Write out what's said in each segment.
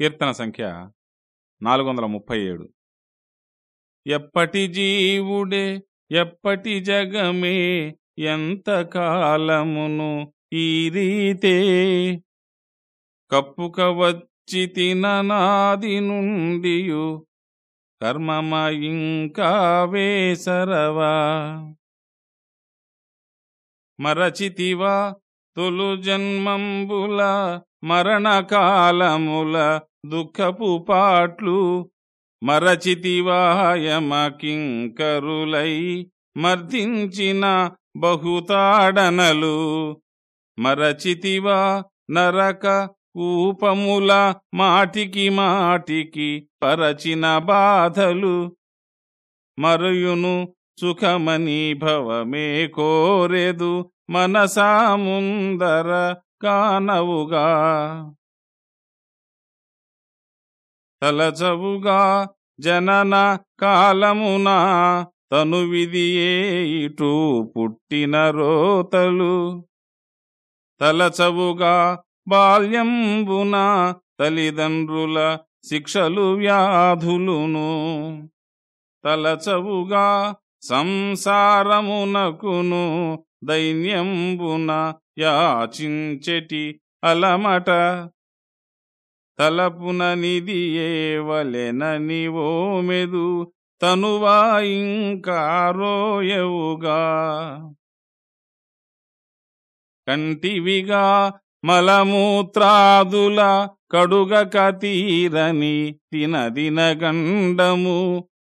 కీర్తన సంఖ్య నాలుగు వందల ముప్పై ఏడు ఎప్పటి జీవుడే ఎప్పటి జగమే ఎంత కాలమును ఈ రీతే? కప్పుక వచ్చి తిననాది నుండి కర్మమ ఇంకా వేసరవా? మరచితివా తొలు జన్మంబుల మరణకాలముల దుఃఖపు పాట్లు మరచితివాయమకింకరులై మర్దించిన బహుతాడనలు మరచితివా నరక కూపముల మాటికి మాటికి పరచిన బాధలు మరయును సుఖమని భవమే కోరెదు మనసాముందర కానవుగా. తలచవుగా జనన కాలమున తను విధియే ఇటు పుట్టిన రోతలు. తలచవుగా బాల్యంబున తల్లిదండ్రుల శిక్షలు వ్యాధులును. తలచవుగా సంసారమునకును దైన్యంబున యాచించెటి అలమట. తలపున నిదియే వలెనని ఓమెదు తనువా ఇంకారోయవుగా కంటివిగా మలమూత్రాదుల కడుగక తీరని తినదిన గండము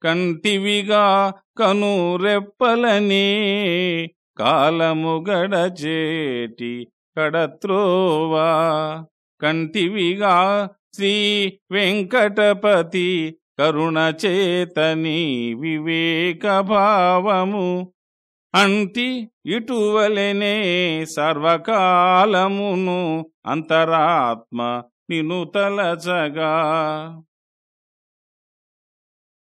కంటివిగా కను రెప్పలనే కాలము గడచేటి కడత్రోవా. కంటివిగా శ్రీ వెంకటపతి కరుణచేతని వివేకభావము వివేక భావము అంటి ఇటువలనే సర్వకాలమును అంతరాత్మ నిను తలచగా.